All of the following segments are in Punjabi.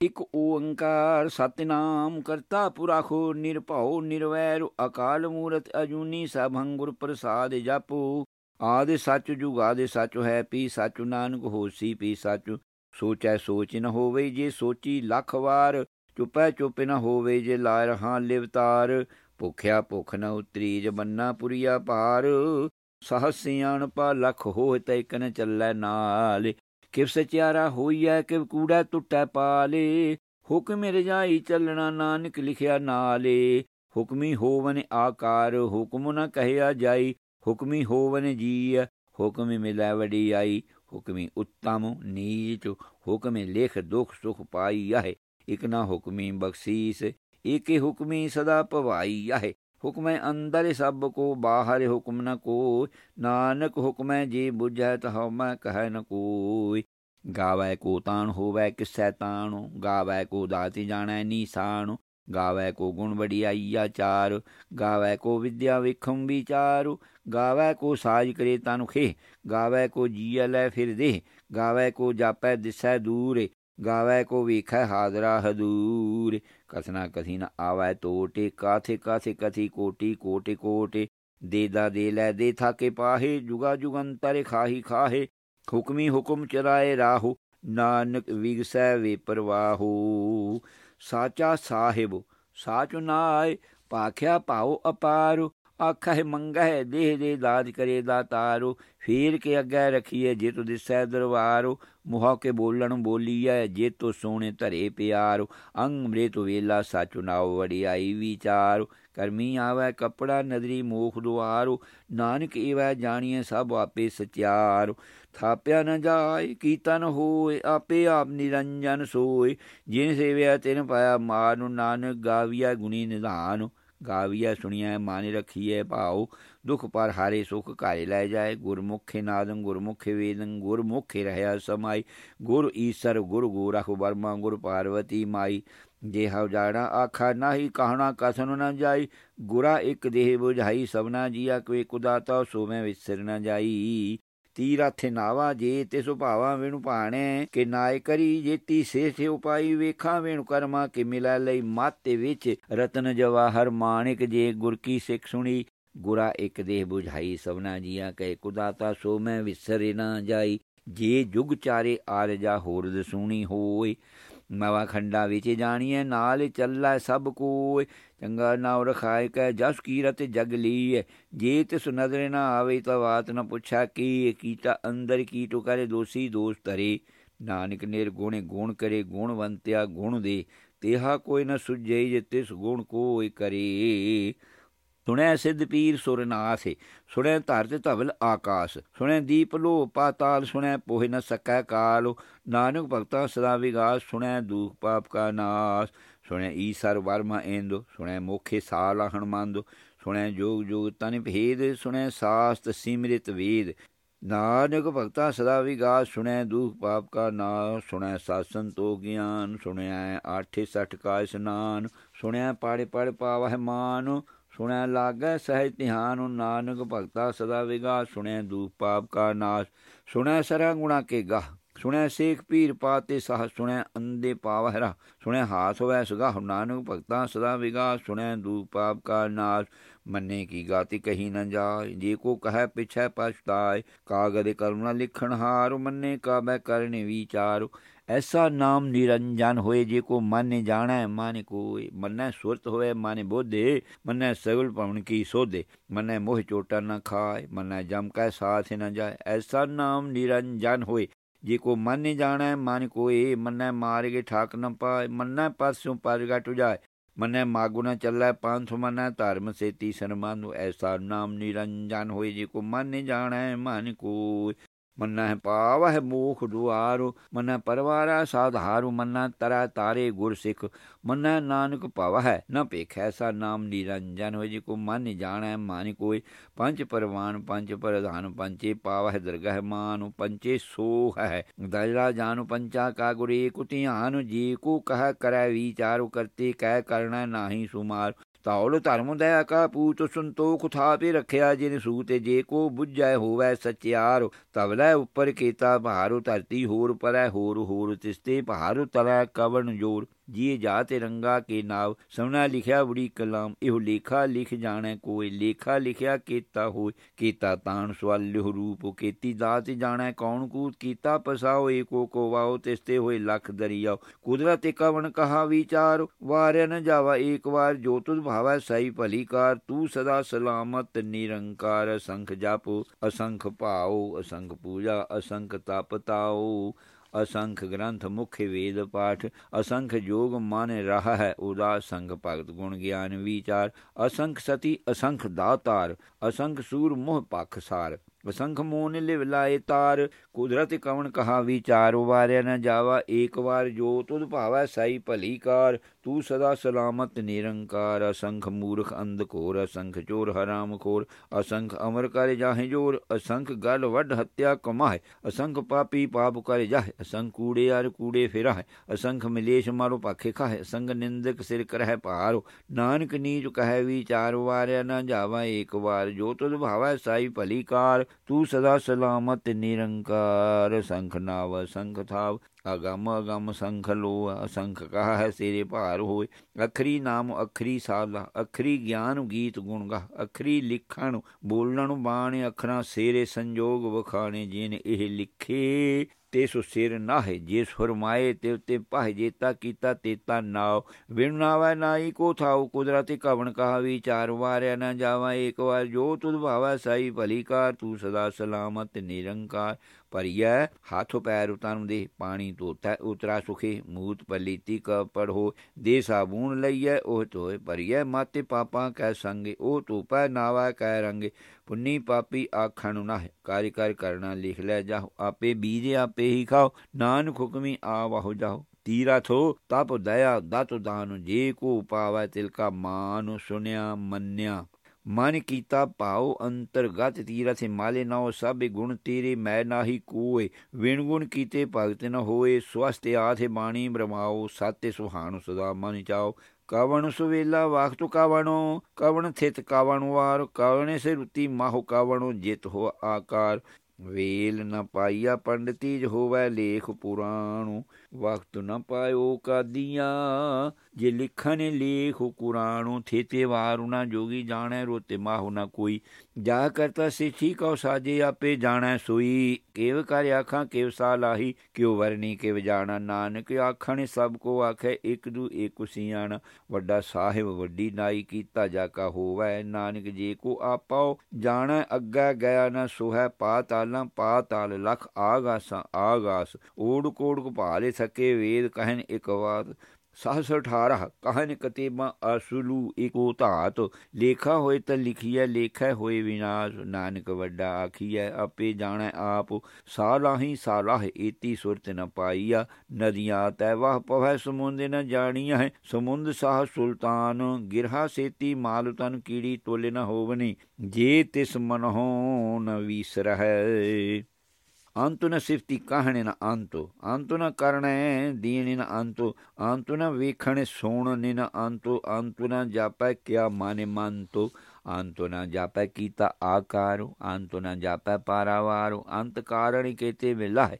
ਇਕ ਓੰਕਾਰ ਸਤਿਨਾਮ ਕਰਤਾ ਪੁਰਖੋ ਨਿਰਭਉ ਨਿਰਵੈਰ ਅਕਾਲ ਮੂਰਤ ਅਜੂਨੀ ਸਭੰ ਗੁਰ ਪ੍ਰਸਾਦ ਜਪੋ। ਆਦਿ ਸੱਚ ਜੁਗਾਦੇ ਸੱਚ ਹੈ, ਪੀ ਸੱਚ ਨਾਨਕ ਹੋਸੀ, ਪੀ ਸੱਚ ਸੋਚੈ ਸੋਚ ਨ ਹੋਵੇ ਜੇ ਸੋਚੀ ਲੱਖ ਵਾਰ। ਚੁਪੈ ਚੁਪ ਨ ਹੋਵੇ ਜੇ ਲਾ ਰਹਾ ਲਿਵਤਾਰ। ਭੁਖਿਆ ਭੁਖ ਨ ਉਤਰੀ ਜਬੰਨਾ ਪੁਰੀਆ ਪਾਰ ਸਹਸਿਆਣ ਪਾ ਲਖ ਹੋਇ ਤੈ ਕਨ ਚੱਲੈ ਨਾਲ। ਕਿਵ ਸਚਿਆਰਾ ਹੋਈਐ ਕਿਵ ਕੂੜਾ ਟੁੱਟੈ ਪਾਲੇ ਹੁਕਮ ਰਜਾਈ ਚੱਲਣਾ ਨਾਨਕ ਲਿਖਿਆ ਨਾਲੇ। ਹੁਕਮੀ ਹੋਵਨ ਆਕਾਰ, ਹੁਕਮ ਨ ਕਹਿਆ ਜਾਈ। ਹੁਕਮੀ ਹੋਵਨ ਜੀ ਹੁਕਮ ਮਿਲੈ ਵਡੀ ਆਈ ਹੁਕਮੀ ਉੱਤਮ ਨੀਚ, ਹੁਕਮੇ ਲਿਖ ਦੁਖ ਸੁਖ ਪਾਈ ਆਹੇ। ਇਕ ਨਾ ਹੁਕਮੀ ਬਖਸ਼ੀਸ, ਏਕੇ ਹੁਕਮੀ ਸਦਾ ਭਵਾਈ ਆਹੇ। ਹੁਕਮੈ ਅੰਦਰ ਸਭ ਕੋ, ਬਾਹਰ ਹੁਕਮ ਨ ਕੋਇ ਨਾਨਕ ਹੁਕਮੈ ਜੀ ਬੁਝੈ ਤਹ ਮੈਂ ਕਹਿ ਨ ਕੋਇ ਗਾਵੈ ਕੋ ਤਾਣ, ਹੋਵੈ ਕਿਸੈ ਤਾਣੋ। ਗਾਵੈ ਕੋ ਦਾਤੀ ਜਾਣੈ ਨੀਸਾਣੋ। ਗਾਵੈ ਕੋ ਗੁਣ ਵਡਿਆਈਆ ਚਾਰ। ਗਾਵੈ ਕੋ ਵਿਦਿਆ ਵਿਖਮ ਵਿਚਾਰੂ। ਗਾਵੈ ਕੋ ਸਾਜ ਕਰੇ ਤਨ ਖੇ। ਗਾਵੈ ਕੋ ਜੀਐ ਲੈ ਫਿਰ ਦੇ ਗਾਵੈ ਕੋ ਜਾਪੈ ਦਿਸੈ ਦੂਰੇ। ਗਾਵੈ ਕੋ ਵੇਖੈ ਹਾਜ਼ਰਾ ਹਦੂਰ ਕਥਨਾ ਕਥੀ ਨ ਆਵੈ ਟੋਟੇ ਕਾਥੇ ਕਾਥੇ ਕਥੀ ਕੋਟੀ ਕੋਟੇ ਕੋਟੇ ਦੇਦਾ ਦੇ ਲੈ ਦੇ ਥਾਕੇ ਪਾਹੇ ਜੁਗਾ ਜੁਗੰਤਰ ਖਾਹੀ ਖਾਹੇ ਹੁਕਮੀ ਹੁਕਮ ਚਰਾਏ ਰਾਹੂ ਨਾਨਕ ਵਿਗਸੈ ਵੇ ਪਰਵਾਹੂ ਸਾਚਾ ਸਾਹਿਬ ਸਾਚੁ ਨਾਏ ਪਾਖਿਆ ਪਾਉ ਅਪਾਰ ਆਖੈ ਮੰਗਹਿ ਦੇਹ ਦੇ ਦਾਜ ਕਰੇ ਦਾਤਾਰੋ ਫੇਰ ਕੇ ਅੱਗੇ ਰਖੀਏ ਜੇ ਤੋ ਦਿਸੈ ਦਰਵਾਰੋ ਮੁਹਾ ਕੇ ਬੋਲਣ ਬੋਲੀਐ ਜੇ ਤੋ ਸੋਹਣੇ ਧਰੇ ਪਿਆਰੋ, ਅੰਗ ਮਰੇ ਤੋ ਵੇਲਾ ਸਾਚੁ ਨਾਉ ਵੜਿਆਈ ਵਿਚਾਰੋ। ਕਰਮੀ ਆਵੈ, ਕਪੜਾ ਨਦਰੀ ਮੋਖ ਦੁਆਰੋ, ਨਾਨਕ ਏਵੈ ਜਾਣੀਏ ਸਭ ਆਪੇ ਸਚਿਆਰੋ। ਥਾਪਿਆ ਨ ਜਾਏ ਕੀਤਨ ਹੋਏ, ਆਪੇ ਆਪ ਨਿਰੰਜਨ ਸੋਏ। ਜਿਨ ਸੇਵਿਆ ਤਿਨ ਪਾਇਆ ਮਾਨੁ, ਨਾਨਕ ਗਾਵੀਆ ਗੁਣੀ ਨਿਧਾਨ। ਗਾਵੀਆ ਸੁਣੀਐ, ਮਾਨੇ ਰਖੀਐ ਭਾਉ, ਦੁਖ ਪਰ ਹਾਰੇ ਸੁਖ ਘਾਰੇ ਲੈ ਜਾਏ। ਗੁਰਮੁਖੇ ਨਾਦੰ ਗੁਰਮੁਖੇ ਵੇਦੰ, ਗੁਰਮੁਖੇ ਰਹਿਆ ਸਮਾਈ। ਗੁਰ ਈਸਰ, ਗੁਰ ਗੋਰਖ ਵਰਮਾ, ਗੁਰ ਪਾਰਵਤੀ ਮਾਈ। ਜੇ ਹਉ ਜਾਣਾ ਆਖਾ ਨਾਹੀ, ਕਹਣਾ ਕਸਨ ਨਾ ਜਾਈ। ਗੁਰਾ ਇੱਕ ਦੇਹ ਬੁਝਾਈ, ਸਭਨਾ ਜੀਆ ਕੋਈ ਕੁਦਾਤਾ ਸੋ ਮੈਂ ਵਿਸਰ ਨ ਜਾਈ। ਤੀਰਥੇ ਨਾਵਾ ਜੇ ਤੇ ਸੁਭਾਵਾ ਵਿਣੁ ਭਾਣੇ, ਕਿ ਨਾਇ ਕਰੀ ਜੇਤੀ ਸੇ ਉਪਾਈ ਵੇਖਾਂ ਵਿਣੁ ਕਰਮਾ ਕਿ ਮਿਲਾ ਲਈ ਮਾਤੇ ਵਿੱਚ। ਰਤਨ ਜਵਾਹਰ ਮਾਣਿਕ ਜੇ ਗੁਰ ਕੀ ਸਿੱਖ ਸੁਣੀ, ਗੁਰਾ ਇੱਕ ਦੇਹ 부ਝਾਈ ਸਭਨਾ ਜੀਆਂ ਕਹੇ, ਕੁਦਾਤਾ ਸੋ ਮੈਂ ਵਿਸਰੇ ਨਾ ਜਾਈ, ਜੇ ਜੁਗ ਚਾਰੇ ਆਰਜਾ ਹੋਰ ਦਸੂਣੀ ਹੋਏ। ਨਵਾਂ ਖੰਡਾ ਵਿੱਚ ਜਾਣੀਏ ਨਾਲ ਚੱਲਾ ਸਭ ਕੋਇ। ਚੰਗਾ ਨਾਉ ਰਖਾਇ ਕੈ ਜਸ ਕੀਰਤ ਜਗ ਲੀਏ ਜੇ ਤਿਸ ਨਜ਼ਰ ਨਾ ਆਵੇ ਤਾਂ ਬਾਤ ਨ ਪੁੱਛਾ ਕੀ ਕੀਤਾ ਅੰਦਰ ਕੀ ਟੁ ਕਰੇ ਦੋਸੀ ਦੋਸ ਤਰੇ ਨਾਨਕ ਨੇਰ ਗੁਣੇ ਗੁਣ ਕਰੇ ਗੁਣਵੰਤਿਆ ਗੁਣ ਦੇ। ਤੇਹਾ ਕੋਈ ਨ ਸੁਝੇ ਜੇ ਤਿਸ ਗੁਣ ਕੋਈ ਕਰੇ। ਸੁਣੈ ਸਿੱਧ ਪੀਰ ਸੁਰਨਾਥ ਸੁਣੈ ਧਰਤ ਧਵਲ ਆਕਾਸ਼, ਸੁਣੈ ਦੀਪ ਲੋ ਪਾਤਾਲ, ਸੁਣੈ ਪੋਹਿ ਨ ਸਕੈ ਕਾਲ, ਨਾਨਕ ਭਗਤਾ ਸਦਾ ਵਿਗਾਸ, ਸੁਣੈ ਦੁਖ ਪਾਪ ਕਾ ਨਾਸ, ਸੁਣੈ ਈਸਰ ਵਰਮਾ ਇੰਦੁ, ਸੁਣੈ ਮੋਖੇ ਸਾਲਾ ਹਨਮੰਦ ਸੁਣੈ ਜੋਗ ਜੋਗ ਤਨ ਭੇਦ, ਸੁਣੈ ਸਾਸਤ ਸਿਮਰਿਤ ਵੇਦ, ਨਾਨਕ ਭਗਤਾ ਸਦਾ ਵਿਗਾਸ, ਸੁਣੈ ਦੁਖ ਪਾਪ ਕਾ ਨਾਸ, ਸੁਣੈ ਸਾਸਨ ਤੋ ਗਿਆਨ ਸੁਣਿਆ ਆਠੇ ਸਠ ਕਾ ਇਸਨਾਨ ਸੁਣਿਆ ਪਾੜੇ ਪੜ ਪਾਵਹਿ ਮਾਨ ਸੁਣੈ ਲਾਗੈ ਸਹਿਜ ਧਿਆਨ ਨਾਨਕ ਭਗਤਾ ਸਦਾ ਵਿਗਾ ਸੁਣੈ ਦੂਪ ਪਾਪ ਕਾ ਨਾਸ਼, ਸੁਣੈ ਸਰਾ ਗੁਣਾ ਕੇ ਗਾ ਸੁਣੈ ਸੇਖ ਪੀਰ ਪਾਤੇ ਸਾਹ, ਸੁਣੈ ਅੰਦੇ ਪਾਵਹਰਾ ਸੁਣੈ ਹਾਥ ਹੋਵੈ ਸੁਗਾ ਨਾਨਕ ਭਗਤਾ ਸਦਾ ਵਿਗਾ ਸੁਣੈ ਦੂਪ ਪਾਪ ਕਾ ਨਾਸ਼, ਮੰਨੇ ਕੀ ਗਾਤੀ ਕਹੀ ਨਾ ਜਾਏ। ਜੇ ਕੋ ਕਹੈ ਪਿਛੈ ਪਛਤਾਏ, ਕਾਗਦ ਕਰੁਣਾ ਲਿਖਣ ਹਾਰ, ਮੰਨੇ ਕਾ ਬੈ ਕਰਨੇ ਵਿਚਾਰ। ਐਸਾ ਨਾਮ ਨਿਰੰਜਨ ਹੋਏ ਜੇ ਕੋ ਮਨ ਜਾਣੈ ਮਨ ਕੋਏ ਮਨੈ ਸੁਰਤ ਹੋਏ ਮਨ ਬੋਧੇ ਮੰਨੈ ਸਗਲ ਪਵਨ ਕੀ ਸੋਧੇ ਮਨੈ ਮੋਹ ਚੋਟਾ ਨਾ ਖਾਏ ਮੰਨੈ ਜਮ ਕੈ ਸਾਥ ਨਾ ਜਾਏ ਐਸਾ ਨਾਮ ਨਿਰੰਜਨ ਹੋਏ ਜੇ ਕੋ ਮਨ ਜਾਣੈ ਮਨ ਕੋਏ ਮੰਨੈ ਮਾਰ ਕੇ ਠਾਕ ਨ ਪਾਏ ਮੰਨੈ ਪਰਸੋਂ ਪਰਗਾ ਟੁਜਾਏ ਮਨੈ ਮਾਗੁ ਨ ਚੱਲੈ ਪੰਥ ਮਨੈ ਧਰਮ ਸੇਤੀ ਸਰਮਾਨੁ ਐਸਾ ਨਾਮ ਨਿਰੰਜਨ ਹੋਏ ਜੇ ਕੋ ਮਨ ਜਾਣੈ ਮਨ ਕੋਏ ਮੰਨਾ ਪਾਵਹਿ ਮੋਖ ਦੁਆਰੁ ਮੰਨਾ ਪਰਵਾਰਾ ਸਾਧਾਰੂ ਮੰਨਾ ਤਰਾ ਤਾਰੇ ਗੁਰ ਸਿੱਖ ਮਨਾ ਨਾਨਕ ਭਵਹਿ, ਨ ਪੇਖੈ ਸਾ ਨਾਮ ਨਿਰੰਜਨ, ਹੋਇ ਜੀ ਕੋ ਮਨ ਜਾਣੈ ਮਾਨ ਕੋਇ, ਪੰਜ ਪਰਵਾਨ, ਪੰਜ ਪ੍ਰਧਾਨ ਪੰਚੇ ਪਾਵਹਿ ਦਰਗਹਿ ਮਾਨੁ ਪੰਚੇ ਸੋ ਹੈ ਦਜਰਾ ਜਾਨੁ ਪੰਚਾ ਕਾ ਗੁਰੇ, ਕੁ ਧਿਆਨ ਜੀ ਕੋ ਕਹ ਕਰੈ ਵਿਚਾਰੁ, ਕਰਤੇ ਕਹਿ ਕਰਣਾ ਨਾਹੀ ਸੁਮਾਰ। ਤੌਲ ਧਰਮ ਦਇਆ ਕਾ ਪੂਤ ਸੰਤੋਖ ਥਾਪੇ ਰੱਖਿਆ ਜਿਨ ਸੂਤੇ ਜੇ ਕੋ ਬੁੱਝੈ ਹੋਵੈ ਸਚਿਆਰ ਤਵਲੇ ਉੱਪਰ ਕੀਤਾ ਭਾਰੂ, ਧਰਤੀ ਹੋਰ ਪਰੈ ਹੋਰ ਹੋਰ ਤਿਸਤੇ ਭਾਰੂ, ਤਰੈ ਕਵਣ ਜੋਰ। ਜੀ ਜਾ ਤੇ ਰੰਗਾ ਕੇ ਨਾਵ ਸੋਨਾ ਲਿਖਿਆ ਬੜੀ ਕਲਾਮ, ਇਹੋ ਲੇਖਾ ਲਿਖ ਜਾਣੈ ਕੋਈ ਲੇਖਾ ਲਿਖਿਆ ਕੀਤਾ ਹੋਇ ਕੀਤਾ ਤਾਣ ਸਵਾਲ ਲਿਹ ਰੂਪ, ਕੀਤੀ ਦਾਤ ਜਾਣੈ ਕੌਣ ਕੂਤ, ਕੀਤਾ ਪਸਾਓ ਏਕੋ ਕੋ ਵਾਓ ਤਿਸਤੇ ਹੋਏ ਲਖ ਦਰਿਆ। ਕੁਦਰਤ ਕਵਨ ਕਹਾ ਵਿਚਾਰ, ਵਾਰਿਆ ਨ ਜਾਵਾ ਏਕ ਵਾਰ, ਜੋ ਤੁਧ ਭਾਵੈ ਸਹੀ ਭਲੀ ਕਾਰ, ਤੂੰ ਸਦਾ ਸਲਾਮਤ ਨਿਰੰਕਾਰ, ਅਸੰਖ ਜਾਪੋ, ਅਸੰਖ ਭਾਉ, ਅਸੰਖ ਪੂਜਾ, ਅਸੰਖ ਤਪਤਾਉ ਅਸੰਖ ਗ੍ਰੰਥ ਮੁਖ ਵੇਦ ਪਾਠ, ਅਸੰਖ ਜੋਗ ਮਨ ਰਹਾ ਹੈ ਉਦਾ ਸੰਗ ਭਗਤ ਗੁਣ ਗਿਆਨ ਵਿਚਾਰ, ਅਸੰਖ ਸਤੀ ਅਸੰਖ ਦਾਤਾਰ, ਅਸੰਖ ਸੂਰ ਮੋਹ ਪਖਸਾਰ शंख मोन लिव लाए तार। कुदरत कवन कहा विचार वारे न जावा एक बार जो। तुद भावै साई भली कार, तू सदा सलामत निरंकार। असंख मूर्ख अंध खोर असंख चोर हराम खोर। असंख अमर कर जाहे ज़ोर, असंख गल वड हत्या कमाए असंख पापी पाप कर जाहे, असंख कूड़े अर कूड़े फिरा असंख मिलेश मारो पाखे खाए असंख निंदक सिर करह पारो नानक नीच कह विचार वार न जावा एक बार। जो तुद भावै साई भली कार ਤੂੰ ਸਦਾ ਸਲਾਮਤ ਨਿਰੰਕਾਰ ਸੰਖ ਨਾਵ ਸੰਖ ਥਾਵ, ਅਗਮ ਅਗਮ ਸੰਖ ਲੋ ਅਸੰਖ ਕਹਾ ਹੈ ਸੇਰੇ ਭਾਰ ਹੋਏ। ਅਖਰੀ ਨਾਮ ਅਖਰੀ ਸਾਲਾ ਅਖਰੀ ਗਿਆਨ ਗੀਤ ਗੁਣ ਗਾ ਅਖਰੀ ਲਿਖਣ ਬੋਲਣ ਬਾਣ, ਅੱਖਰਾਂ ਸੇਰੇ ਸੰਜੋਗ ਵਖਾਣੇ ਜਿਨ ਇਹ ਲਿਖੇ। ਤੇ ਸੋ ਸਿਰ ਨਾ ਜੇ ਫਰਮਾਏ ਤੇ ਉਤੇ ਪਾਹ ਜੇਤਾ ਕੀਤਾ ਤੇਤਾ ਨਾਉ। ਵਿਣ ਨਾਵਾ ਨਾਈ ਕੋ ਥਾਉ, ਕੁਦਰਤੀ ਕਵਣ ਕਹਾ ਵਿਚਾਰ, ਵਾਰਿਆ ਨਾ ਜਾਵਾ ਇੱਕ ਵਾਰ, ਜੋ ਤੁਧ ਭਾਵਾ ਸਾਈ ਭਲੀ ਕਾਰ, ਤੂੰ ਸਦਾ ਸਲਾਮਤ ਨਿਰੰਕਾਰ। ਪਰਿਐ ਹੱਥ ਪੈਰ ਉਤਾਰੂ ਦੇ ਪਾਣੀ ਧੋਤਾ, ਉਤਰਾ ਸੁਖੇ ਮੂਤ ਪਲੀਤੀ ਕਪੜ ਹੋ ਦੇ ਸਾਬੂਨ ਲਈਐ, ਉਹ ਤੋਏ ਪਰਿਐ ਮਾਤੇ ਪਾਪਾ ਕੈ ਸੰਗੇ, ਉਹ ਧੂਪੈ, ਨਾਵਾ ਕੈ ਰੰਗੇ, ਪੁੰਨੀ ਪਾਪੀ ਆਖਣ ਨਾ ਕਾਰਿ ਕਰ ਕਰਨਾ ਲਿਖ ਲੈ ਜਾਓ ਆਪੇ ਬੀਜ ਆਪੇ ਹੀ ਖਾਓ, ਨਾਨਕ ਹੁਕਮੀ ਆਵਾਹੁ ਜਾਓ ਤੀਰਾ ਥੋ, ਤਪ ਦਇਆ, ਦਤ ਦਾਨ ਜੇ ਕੋ ਪਾਵੈ ਤਿਲ ਕਾ ਮਾਨ ਸੁਨਿਆ ਮੰਨਿਆ। ਮਨ ਕੀਤਾ, ਭਾਉ ਅੰਤਰਗਤ ਤੀਰਥ ਮਾਲੇ ਨਾਉ, ਸਭ ਗੁਣ ਤੇਰੇ ਮੈਂ ਨਾਹੀ ਕੋਏ। ਵਿਣ ਗੁਣ ਕੀਤੇ ਭਗਤ ਨ ਹੋਏ ਸਵਸਤੇ ਆਥੇ ਬਾਣੀ ਬ੍ਰਹਮਾਉ ਸਤਿ ਸੁਹਾਣ ਸਦਾ ਮਨ ਚਾਓ ਕਵਣ ਸੁਵੇਲਾ ਵਕਤ ਕਵਣੋ, ਕਵਣ ਥਿਤ ਕਵਣ ਵਾਰ, ਕਵਣੇ ਸੇ ਰੁਤੀ ਮਾਹੁ ਕਵਣੋ, ਜਿਤ ਹੋ ਆਕਾਰ। ਵੇਲ ਨ ਪਾਈਆ ਪੰਡਤੀ ਜੋ ਹੋਵੇ ਲੇਖ ਪੁਰਾਣੋ। ਵਕਤ ਨ ਪਾਇਓ ਕਾਦੀਆਂ ਜੇ ਲਿਖਣ ਲੇਖ ਕੁਰਾਣੋ ਥੇਤੇ ਵਾਰੁਣਾ ਜੋਗੀ ਜਾਣੈ ਰੋਤੇ ਮਾਹੁ ਨਾ ਕੋਈ। ਜਾ ਕਰਤਾ ਸੇ ਠੀਕ ਔ ਸਾਜੇ, ਆਪੇ ਜਾਣੈ ਸੋਈ। ਕੇਵ ਕਰ ਆਖਾਂ, ਕੇਵ ਸਾ ਲਾਹੀ, ਕਿਉ ਵਰਨੀ, ਕਿਵ ਜਾਣਾ ਨਾਨਕ। ਆਖਣ ਸਭ ਕੋ ਆਖੈ, ਇਕ ਦੂ ਏਕ ਸਿਆਣ। ਵੱਡਾ ਸਾਹਿਬ, ਵੱਡੀ ਨਾਈ ਕੀਤਾ ਜਾ ਕਾ ਹੋਵੈ। ਨਾਨਕ ਜੇ ਕੋ ਆਪਾਉ, ਜਾਣੈ ਅੱਗਾ ਗਿਆ ਨਾ ਸੋਹੈ। ਪਾਤਾਲਾਂ ਪਾਤਾਲ ਲਖ, ਆਗਾਸਾਂ, ਆਗਾਸ। ਓੜ ਕੋੜ ਕੋ ਭਾਲੇ ਸਕੇ ਵੇਦ, ਕਹਿਣ ਇਕ ਵਾਰ। 618 ਕਹਨ ਕਤੇਬਾ ਅਸਲੂ ਏਕੋ ਧਾਤ, ਲੇਖਾ ਹੋਏ ਤਾਂ ਲਿਖੀਐ, ਲੇਖੈ ਹੋਏ ਵਿਨਾਸ਼, ਨਾਨਕ ਵੱਡਾ ਆਖੀਐ, ਆਪੇ ਜਾਣੈ ਆਪ, ਸਾਲਾਹੀ ਸਾਲਾਹ ਏਤੀ ਸੁਰਤ ਨ ਪਾਈਆ, ਨਦੀਆਂ ਤੈ ਵਹ ਪਵੈ, ਸਮੁੰਦੇ ਨ ਜਾਣੀਐ, ਸਮੁੰਦ ਸਾਹ ਸੁਲਤਾਨ, ਗਿਰਹਾ ਸੇਤੀ ਮਾਲ ਤਨ ਕੀੜੀ ਤੋਲੇ ਨ ਹੋਵਨੀ, ਜੇ ਤਿਸ ਮਨਹੋ ਨ ਵੀਸਰਹਿ। ਅੰਤੁ ਸਿਫਤੀ ਕਹਣੇ ਨ ਅੰਤੁ ਅੰਤੁ ਨ ਕਰਣੇ ਦੀਣੀ ਨ ਅੰਤੁ ਅੰਤੁ ਨ ਵੇਖਣੇ ਸੋਣ ਨ ਅੰਤੁ ਅੰਤੁ ਨ ਜਾਪੈ ਕਿਆ ਮਾਨੇ ਮੰਤੁ ਅੰਤੁ ਨ ਜਾਪੈ ਕੀਤਾ ਆਕਾਰੁ ਅੰਤੁ ਨ ਜਾਪੈ ਪਾਰਾਵਾਰੁ ਅੰਤ ਕਾਰਣੀ ਕੇਤੇ ਮਿਲਾਹ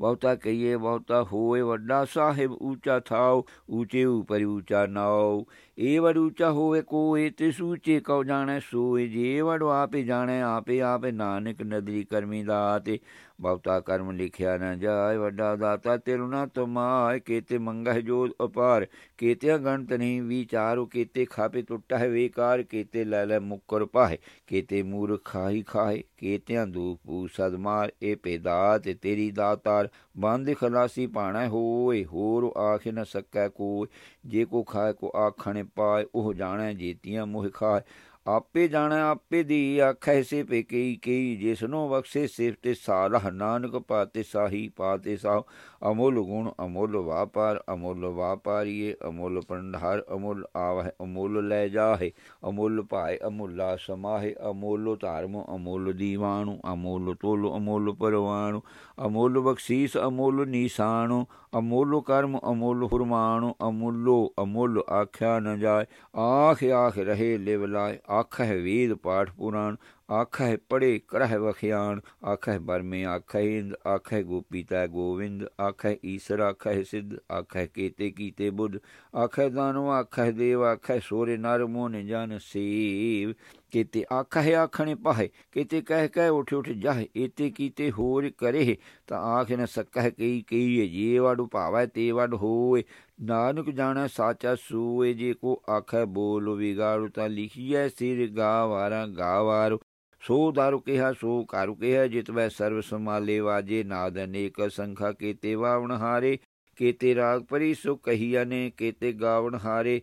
ਬਹੁਤਾ ਕਹੀਏ, ਬਹੁਤਾ ਹੋਏ ਵੱਡਾ ਸਾਹਿਬ ਊਚਾ ਥਾਉ ਊਚੇ ਉਪਰ ਊਚਾ ਨਾਉ। ਏ ਵਡ ਊਚਾ ਹੋਵੇ ਕੋਏ ਤੇ ਸੂਚੇ ਕਉ ਜਾਣੈ ਸੋਏ। ਜੇ ਵਡ ਆਪੇ ਜਾਣੈ, ਆਪੇ ਆਪੇ ਨਾਨਕ ਨਦਰੀ ਕਰਮੀ ਦਾਤੇ। ਬਹੁਤਾ ਕਰਮ ਲਿਖਿਆ ਨਾ ਜਾਏ, ਵੱਡਾ ਦਾਤਾ ਤੇਰੂ ਨਾ ਤੁਮਾਇ ਕੇਤੇ ਮੰਗਹਿ ਜੋਤ ਅਪਾਰ, ਕੇਤੇ ਗਣਤ ਨਹੀਂ ਵਿਚਾਰੋ, ਕੇਤੇ ਖਾਪੇ ਟੁੱਟਾ ਹੈ ਵੇਕਾਰ, ਕੇਤੇ ਲੈ ਲੈ ਮੁਕਰ ਪਾਹੇ। ਕੇਤੇ ਮੂਰਖ ਖਾਈ ਖਾਏ ਕੇਤਿਆਂ ਦੂਪ ਪੂ ਸਦਮਾਰ ਏ ਪੇਦਾ ਤੇ ਤੇਰੀ ਦਾਤਾਰ ਬੰਦ ਖਲਾਸੀ ਪਾਣਾ ਹੋਏ, ਹੋਰ ਆਖ ਨ ਸਕੈ ਕੋ ਜੇ ਕੋ ਖਾਏ, ਕੋ ਆਖਣੇ ਪਾਏ, ਉਹ ਜਾਣੈ ਜੇਤੀਆਂ ਮੋਹ ਖਾਏ। ਆਪੇ ਜਾਣਾ, ਆਪੇ ਦੀ ਆਖੈ ਸੇ ਪੇ ਕਈ ਕਈ ਜਿਸਨੋ ਬਖਸ਼ੇ ਸਿਫਤੇ ਸਾਲਹ ਨਾਨਕ ਪਾਤੇ ਸਾਹੀ ਪਾਤੇ ਸਾਹ। ਅਮੁੱਲ ਗੁਣ, ਅਮੁੱਲ ਵਾਪਾਰ, ਅਮੁੱਲ ਵਾਪਾਰੀਏ, ਅਮੋਲ ਪੰਡਹਰ ਅਮੁੱਲ ਆਵਹਿ, ਅਮੁੱਲ ਲੈ ਜਾਹੇ। ਅਮੁੱਲ ਭਾਏ ਅਮੁੱਲਾ ਸਮਾਹੇ, ਅਮੁੱਲ ਧਰਮ, ਅਮੁੱਲ ਦੀਵਾਨੁ ਅਮੁੱਲ ਤੋਲ, ਅਮੁੱਲ ਪਰਵਾਨੁ ਅਮੁੱਲ ਬਖਸ਼ੀਸ, ਅਮੁੱਲ ਨੀਸਾਨੁ ਅਮੁੱਲ ਕਰਮ, ਅਮੁੱਲ ਫਰਮਾਨੁ ਅਮੁੱਲੋ, ਅਮੁੱਲ ਆਖਿਆ ਨ ਜਾਏ। ਆਖ ਆਖ ਰਹੇ ਲਿਵ ਲਾਏ। ਆਖਹਿ ਵੇਦ ਪਾਠ ਪੁਰਾਣ, ਆਖਹਿ ਪੜੇ ਕਰਹਿ ਵਖਿਆਣ, ਆਖਹਿ ਬਰਮੇ ਆਖਹਿ ਇੰਦ, ਆਖਹਿ ਗੋਪੀਤਾ ਗੋਵਿੰਦ, ਆਖਹਿ ਈਸ਼ਰ ਆਖਹਿ ਸਿੱਧ, ਆਖਹਿ ਕੀਤੇ ਕੀਤੇ ਬੁੱਧ, ਆਖਹਿ ਦਾਨੋ ਆਖਹਿ ਦੇਵ, ਆਖਹਿ ਸੋਰੇ ਨਰ ਮੋਨ ਜਨ ਸੇਵ। ਕੀਤੇ ਆਖਹਿ ਆਖਣੇ ਪਾਹੇ, ਕੀਤੇ ਕਹਿ ਕਹਿ ਉਠ ਉਠ ਜਾਹੇ, ਏਤੇ ਕੀਤੇ ਹੋਰ ਕਰੇ, ਤਾਂ ਆਖ ਨ ਸਕਹਿ ਕਈ ਕਈ ਜੇ ਵਾੜੂ ਭਾਵੈ ਤੇ ਵਡ ਹੋਏ। ਨਾਨਕ ਜਾਣੈ ਸਾਚਾ ਸੂਏ, ਜੇ ਕੋ ਆਖੈ ਬੋਲ ਵਿਗਾੜੂ ਤਾਂ ਲਿਖੀਐ ਸਿਰ ਗਾਵਾਰਾ ਗਾਵਾਰ। ਸੋ ਦਾਰੂ ਕਿਹਾ, ਸੋ ਕਾਰੂ ਕਿਹਾ ਜਿਤ ਵੈ ਸਰਵ ਸਮਾਲੇ ਵਾਜੇ, ਨਾਦ ਅਨੇਕ ਸੰਖਾ ਕੀਤੇ ਵਾਵਣ ਹਾਰੇ। ਕੀਤੇ ਰਾਗ ਪਰੀ ਸੋ ਕਹੀਆ ਨੇ ਕੀਤੇ ਗਾਵਣ ਹਾਰੇ।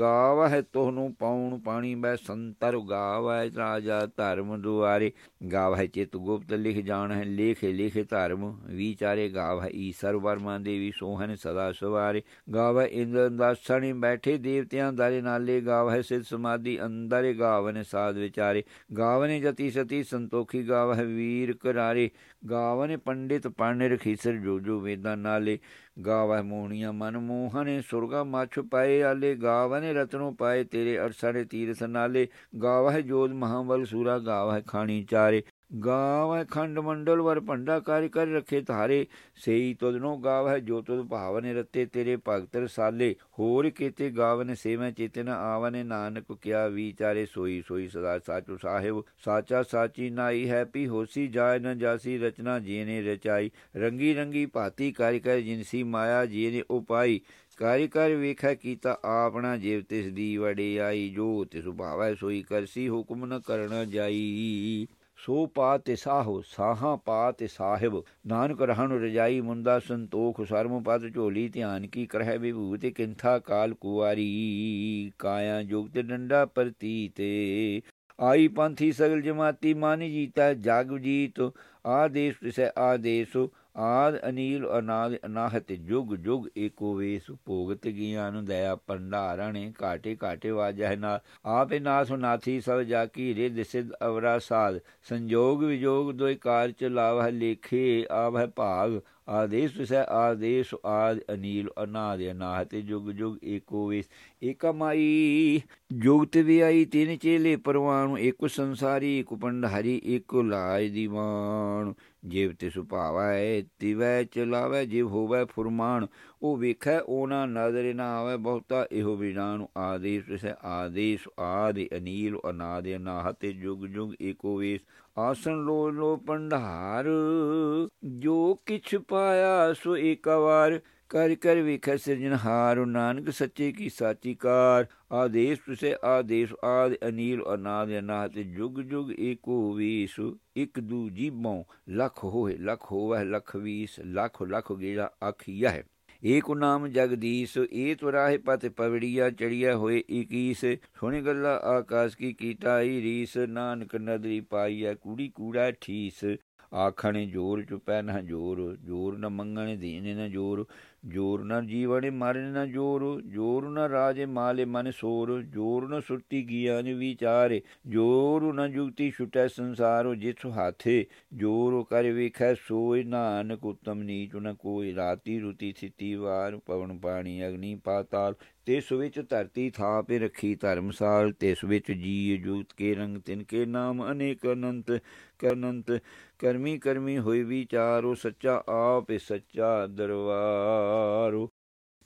ਗਾਵਹਿ ਤੋਹਨੂੰ ਪਾਉਣ ਪਾਣੀ ਬੈ ਸੰਤਰ ਗਾਵਹਿ ਰਾਜਾ ਧਰਮ ਦੁਆਰੇ। ਗਾਵਹਿ ਚਿਤ ਗੁਪਤ ਲਿਖ ਜਾਣ ਹੈ ਲੇਖ ਲਿਖ ਧਰਮ ਵਿਚਾਰੇ। ਗਾਵਹਿ ਈਸ਼ਰ ਵਰਮਾ ਦੇਵੀ ਸੋਹਨ ਸਦਾ ਸਵਾਰੇ। ਗਾਵਹਿ ਇੰਦਰ ਦਾਸਣੀ ਬੈਠੇ, ਦੇਵਤਿਆਂ ਦਾਰੇ ਨਾਲੇ। ਗਾਵ ਹੈ ਸਿਧ ਸਮਾਧੀ ਅੰਦਰ, ਗਾਵਨ ਸਾਧ ਵਿਚਾਰੇ। ਗਾਵ ਨੇ ਜਤੀ ਸਤੀ ਸੰਤੋਖੀ ਗਾਵ ਹੈ ਵੀਰ ਕਰਾਰੇ। ਗਾਵ ਨੇ ਪੰਡਿਤ ਪੜਨ ਰਖੀਸਰ ਜੋ ਜੋ ਵੇਦਾਂ ਨਾਲੇ। ਗਾਵਹਿ ਮੋਹਣੀਆਂ ਮਨ ਮੋਹਨੇ ਸੁਰਗਾ ਮਛ ਪਾਏ ਆਲੇ ਗਾਵਨੇ ਰਤਨੋ ਪਾਏ ਤੇਰੇ ਅਰਸਣੇ ਤੀਰਥ ਨਾਲੇ ਗਾਵਹਿ ਜੋਤ ਮਹਾਬਲ ਸੂਰਾ, ਗਾਵਹਿ ਖਾਣੀ ਚਾਰੇ। ਗਾਵੈ ਖੰਡ ਮੰਡਲ ਵਰ ਭੰਡਾ ਕਾਰਿ ਕਰ ਰਖੇ ਧਾਰੇ, ਸੇਈ ਤੁਧਨੋ ਗਾਵੈ ਜੋ ਤੁਧ ਭਾਵਨੇ ਰਤੇ ਤੇਰੇ ਭਗਤ ਰਸਾਲੇ। ਹੋਰ ਕੀਤੇ ਗਾਵਨ ਸੇਵੈ ਚੇਤਨ ਆਵਨੇ, ਨਾਨਕ ਕਿਆ ਵਿਚਾਰੇ ਸੋਈ ਸੋਈ ਸਦਾ ਸਾਚੂ ਸਾਹਿਬ। ਸਾਚਾ ਸਾਚੀ ਨਾਈ ਹੈ ਪੀ ਹੋਸੀ ਜਾਇ ਨ ਜਾਸੀ ਰਚਨਾ ਜੀਨੇ ਰਚਾਈ। ਰੰਗੀ ਰੰਗੀ ਭਾਤੀ ਕਾਰਿ ਕਰ ਜਿਨਸੀ ਮਾਇਆ ਜੀਨੇ ਉਪਾਈ। ਕਾਰਿ ਕਰ ਵੇਖੈ ਕੀਤਾ ਆਪਣਾ ਜੀਵ ਤਿਸ ਦੀ ਵਡਿਆਈ। ਜੋ ਤਿਸ ਭਾਵੈ ਸੋਈ ਕਰਸੀ ਹੁਕਮ ਨ ਕਰਨਾ ਜਾਈ। ਸੋ ਪਾ ਤੇ ਸਾਹੋ, ਸਾਹਾਂ ਪਾ ਤੇ ਸਾਹਿਬ। ਨਾਨਕ ਰਹਿਣ ਰਜਾਈ ਮੁੰਦਾ ਸੰਤੋਖ ਸਰਮ ਪਦ ਝੋਲੀ ਧਿਆਨ ਕੀ ਕਰਹਿ ਵਿਭੂਤ, ਕਿੰਥਾ ਕਾਲ ਕੁਵਾਰੀ, ਕਾਇਆ ਜੁਗਤ ਡੰਡਾ ਪ੍ਰਤੀ ਆਈ ਪੰਥੀ ਸਗਲ ਜਮਾਤੀ ਮਾਨੀ ਜੀਤਾ, ਜਗ ਜੀਤ, ਆਦੇਸ਼ ਤਿਸੈ ਆਦੇਸ਼ ਆਦ ਅਨੀਲ ਅਨਾਦ ਅਨਾਹਤ ਜੁਗ ਜੁਗ ਏਕੋ ਵੇਸ ਭੋਗਤ ਗਿਆਨ ਦਇਆ ਪੰਡਾਰਣੇ ਕਾਟੇ ਕਾਟੇ ਵਾਜਹਿ ਨਾ ਆਪੇ ਨਾਸ ਨਾਥੀ ਸਭ ਜਾ ਕੀ ਰਿਦ ਸਿਧ ਅਵਰਾ ਸਾਧ। ਸੰਜੋਗ ਵਿਜੋਗ ਦੋਇ ਕਾਰ ਚ ਲਾਵਹ ਲੇਖੇ ਆਵਹ ਭਾਗ। ਆਦੇਸ਼ ਵਿਸੈ ਆਦੇਸ਼ ਆਦ ਅਨੀਲ ਅਨਾਦ ਅਨਾਹਤ ਜੁਗ ਜੁਗ ਏਕੋ ਵੇਸ। ਏਕਮਾਈ ਜੁਗਤ ਵਿਆਈ ਆਈ ਤਿੰਨ ਚੇਲੇ ਪਰਵਾਣੂ। ਇੱਕ ਸੰਸਾਰੀ ਇੱਕ ਪੰਡਹਰੀ ਇੱਕ ਲਾਜ ਦੀਵਾਨ। ਜਿਵ ਤੇ ਸੁਭਾਵਾ ਹੈ ਤਿਵੈ ਚਲਾਵੇ, ਜਿਵ ਹੋਵੇ ਫੁਰਮਾਨ। ਉਹ ਵੇਖੈ, ਉਹਨਾਂ ਨਜ਼ਰ ਨਾ ਆਵੇ, ਬਹੁਤਾ ਇਹੋ ਵਿਜਾਨ ਆਦੇਸ਼ ਸੇ ਆਦੇਸ਼, ਆਦਿ ਅਨੀਲ, ਅਨਾਦ ਅਨਾਹਤ, ਜੁਗ ਜੁਗ ਏਕੋ ਵੇਸ। ਆਸਨ ਲੋ ਲੋ ਪੰਡਹਾਰ, ਜੋ ਕਿਛ ਪਾਇਆ ਸੋ ਇੱਕ ਵਾਰ। ਕਰ ਕਰ ਵਿਖੈ ਸਿਰਜਨਹਾਰ ਨਾਨਕ ਸੱਚੇ ਕੀ ਸਾਚੀ ਕਾਰ ਆਦੇਸ਼ ਤੁਸੇ, ਆਦੇਸ਼ ਆਦ, ਅਨੀਲ ਅਨਾਦ, ਅਨਾਹਤ ਜੁਗ ਜੁਗ ਏਕੋ ਵੀਸ, ਇਕ ਦੂ ਜੀਬੋਂ ਲਖ ਹੋਏ, ਲਖ ਹੋਵੇ ਲਖ ਵੀਸ, ਲਖ ਲਖ ਗੇੜਾ ਆਖੀਆ ਹੈ ਏਕ ਨਾਮ ਜਗਦੀਸ਼, ਏ ਤੁਰਾਹੇ ਪਤ ਪਵੜੀਆ ਚੜੀਆ ਹੋਏ 21 ਸੋਹਣੀ ਗੱਲਾ ਆਕਾਸ਼ ਕੀ ਕੀਟਾਈ ਰੀਸ, ਨਾਨਕ ਨਦਰੀ ਪਾਈਐ, ਕੂੜੀ ਕੂੜਾ ਠੀਸ। ਆਖਣੇ ਜੋਰ ਚੁਪੈ ਨਾ ਜੋਰ ਜੋਰ ਨ ਮੰਗਣੇ ਦੀਨੇ ਨ ਜੋਰ। ਜੋਰ ਨ ਜੀਵਣੇ ਮਰਨ ਨ ਜੋਰ ਜੋਰ ਨ ਰਾਜੇ ਮਾਲੇ ਮਨ ਸੋਰ, ਜੋਰ ਨ ਸੁਰਤੀ ਗਿਆਨ ਵਿਚਾਰੇ, ਜੋਰ ਨ ਜੁਗਤੀ ਛੁਟੈ ਸੰਸਾਰੋ ਜਿਤ ਹਾਥੇ, ਜੋਰ ਕਰ ਵੇਖੈ ਸੋਇ ਨਾਨਕ, ਉਤਮ ਨੀਚ ਨ ਕੋਈ, ਰਾਤੀ ਰੁਤੀ ਥਿਤੀ ਵਾਰ, ਪਵਨ ਪਾਣੀ ਅਗਨੀ ਪਾਤਾਲ ਤਿਸ ਵਿੱਚ ਧਰਤੀ ਥਾਪੇ ਰੱਖੀ ਧਰਮਸਾਲ, ਤਿਸ ਵਿੱਚ ਜੀ ਜੂਤ ਕੇ ਰੰਗ ਤਿਨ ਕੇ ਨਾਮ ਅਨੇਕ ਅਨੰਤ, ਕਰਨੰਤ, ਕਰਮੀ ਕਰਮੀ ਹੋਈ ਵਿਚਾਰੋ, ਸੱਚਾ ਆਪ ਸੱਚਾ ਦਰਬਾਰੋ।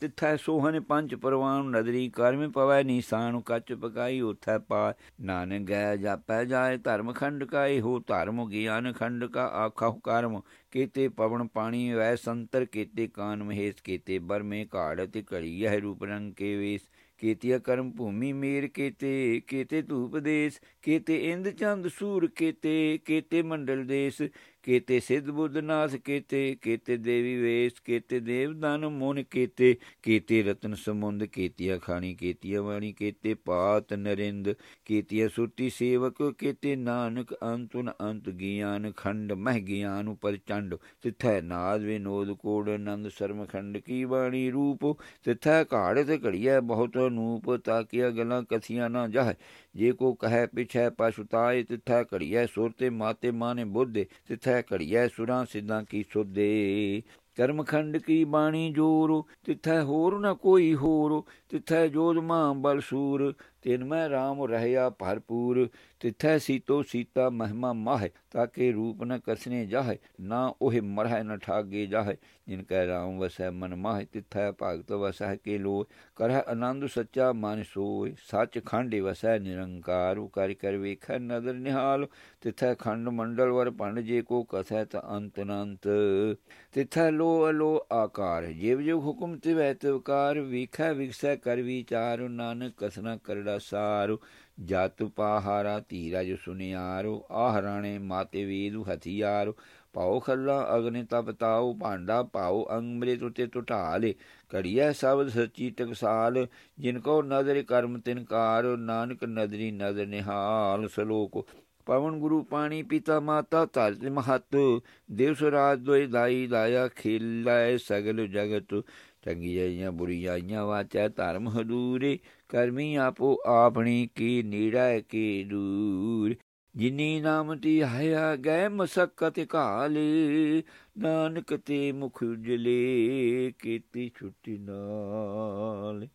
ਤਿਥੈ ਸੋਹਨ ਪੰਜ ਪਰਵਾਨ ਨਦਰੀ ਕਰਮ ਪਵੈ ਨੀਸਾਨ ਕੱਚ ਪਕਾਈ ਉਥੈ ਪਾ ਨਾਨਕ ਗੈ ਜਾਪੈ ਜਾਏ ਧਰਮ ਖੰਡ ਕਾਈ ਹੋ ਧਰਮ ਗਿਆਨ ਖੰਡ ਕਾ ਆਖਾ ਕਰਮ। ਕੀਤੇ ਪਵਨ ਪਾਣੀ ਵੈ ਸੰਤਰ, ਕੀਤੇ ਕਾਨ ਮਹੇਸ਼, ਕੀਤੇ ਬਰਮੇ ਘਾੜ ਤੇ ਘੜੀ ਹੈ ਰੂਪ ਰੰਗ ਕੇ ਵੇਸ। ਕੀਤਿਆ ਕਰਮ ਭੂਮੀ ਮੇਰ ਕੀਤੇ ਕੀਤੇ ਧੂਪ ਦੇਸ। ਕੀਤੇ ਇੰਦ ਚੰਦ ਸੂਰ ਕੀਤੇ ਕੀਤੇ ਮੰਡਲ ਦੇਸ। ਕੇਤੇ ਸਿੱਧ ਬੁੱਧ ਨਾਸ ਕੇਤੇ ਕੇਤੇ ਦੇਵੀ ਵੇਸ, ਕੇਤੇ ਦੇਵਦਾਨ ਮੋਨ ਕੇਤੇ ਕੇਤੇ ਰਤਨ ਸਮੁੰਦ ਕੀਤੀਆ ਖਾਣੀ, ਕੀਤੀਆ ਵਾਣੀ, ਕੇਤੇ ਪਾਤ ਨਰਿੰਦ, ਕੀਤੀਆ ਸੁਰਤੀ ਸੇਵਕ, ਕੇਤੇ ਨਾਨਕ ਅੰਤੁਨ ਅੰਤ ਗਿਆਨ ਖੰਡ, ਮਹਿ ਗਿਆਨ ਉਪਰ ਚੰਡ। ਤਿਥੈ ਨਾਦ ਵਿਨੋਦ ਕੋੜ ਆਨੰਦ ਸਰਮ ਖੰਡ ਕੀ ਬਾਣੀ ਰੂਪ। ਤਿਥੈ ਘਾੜ ਤੇ ਘੜੀਐ ਬਹੁਤ ਨੂਪ, ਤਾਕਿਆ ਗਲਾਂ ਕਥੀਆਂ ਨਾ ਜਾਹ। ਜੇ ਕੋ ਕਹੈ ਪਿਛੈ ਪਛੁਤਾਏ ਤਿਥੈ ਘੜੀਐ ਸੁਰ ਤੇ ਮਾਤੇ ਮਾਨੇ ਬੁੱਧੇ। ਤਿਥੈ ਘੜੀਐ ਸੁਰਾਂ ਸਿੱਧਾਂ ਕੀ ਸੁਧੇ। ਕਰਮਖੰਡ ਕੀ ਬਾਣੀ ਜੋਰ, ਤਿਥੈ ਹੋਰ ਨ ਕੋਈ ਹੋਰ, ਤਿਥੈ ਜੋਧ ਮਾਂ ਬਲਸੂਰ ਤਿਨ ਮੈਂ RAM ਰਹਿਆ ਭਰਪੂਰ, ਤਿਥੈ ਸੀਤੋ ਸੀਤਾ ਮਹਿਮਾ ਮਾਹ, ਤਾਕੇ ਰੂਪ ਨ ਕਸਨੇ ਜਾਹੈ, ਨਾ ਉਹ ਮਰਹਿ ਨ ਠਾਗੇ ਜਾਹੇ, ਜਿਨ ਕੈ RAM ਵਸੈ ਮਨ ਮਾਹ, ਤਿਥੈ ਭਗਤ ਵਸੈ ਕੇ ਲੋ ਕਰਹਿ ਆਨੰਦ ਸੱਚਾ ਮਨ ਸੋਇ ਸੱਚ ਖੰਡੇ ਵਸੈ ਨਿਰੰਕਾਰ ਕਰ ਕਰ ਵੇਖੈ ਨਦਰ ਨਿਹਾਲ, ਤਿਥੈ ਖੰਡ ਮੰਡਲ ਵਰ ਪੰਡ ਜੇ ਕੋ ਕਸੈ ਤ ਅੰਤ ਅਨੰਤ ਤਿਥੈ ਲੋ ਅਲੋ ਆਕਾਰ, ਜੇਵ ਜਿਵ ਹੁਕਮ ਤਿਵੈ ਤਿਵਕਾਰ ਵੇਖੈ ਵਿਖਸੈ ਕਰ ਵਿਚਾਰ, ਨਾਨਕ ਕਸਨਾ ਕਰ ਸਾਰੂ, ਜਤ ਪਾਹਾਰਾ ਧੀਰਜ ਸੁਨਿਆਰੋ ਆਹਰਾਣੇ ਮਾਤੇ ਵੀਦੂ ਹਥਿਆਰੋ ਪਾਉ ਖੱਲਾ ਅਗਨੇ ਤਪਤਾਉ ਭਾਂਡਾ ਪਾਉ ਅੰਮ੍ਰਿਤ ਉਤੇ ਟੁਟਾਲੇ ਕੜੀਐ ਸਬਦ ਸੱਚੀ ਟਕਸਾਲ, ਜਿਨ ਕੋ ਨਜ਼ਰ ਕਰਮ ਤਿਨਕਾਰ ਨਾਨਕ ਨਦਰੀ ਨਜ਼ਰ ਨਿਹਾਲ ਸਲੋਕ। ਪਵਨ ਗੁਰੂ ਪਾਣੀ ਪਿਤਾ ਮਾਤਾ ਧਰਤ ਮਹਤ, ਦੇਵ ਸਰਾਜ ਦੋਇ ਦਾਈ ਦਾਇਆ ਖੇਲਾਏ ਸਗਲ ਜਗਤ ਚੰਗੀਆਂ ਬੁਰੀਆਂ ਵਾਚੈ ਧਰਮ ਹਦੂਰੇ ਕਰਮੀ ਆਪੋ ਆਪਣੀ ਕੀ ਨੀੜਾ ਕੀ ਦੂਰ। ਜਿਨੀ ਨਾਮ ਤੀ ਹਾਇਆ ਗਏ ਮਸਕਤ ਕਾਲੇ ਨਾਨਕ ਤੇ ਮੁਖ ਜਲੇ ਕੀਤੀ ਛੁੱਟੀ ਨਾਲ।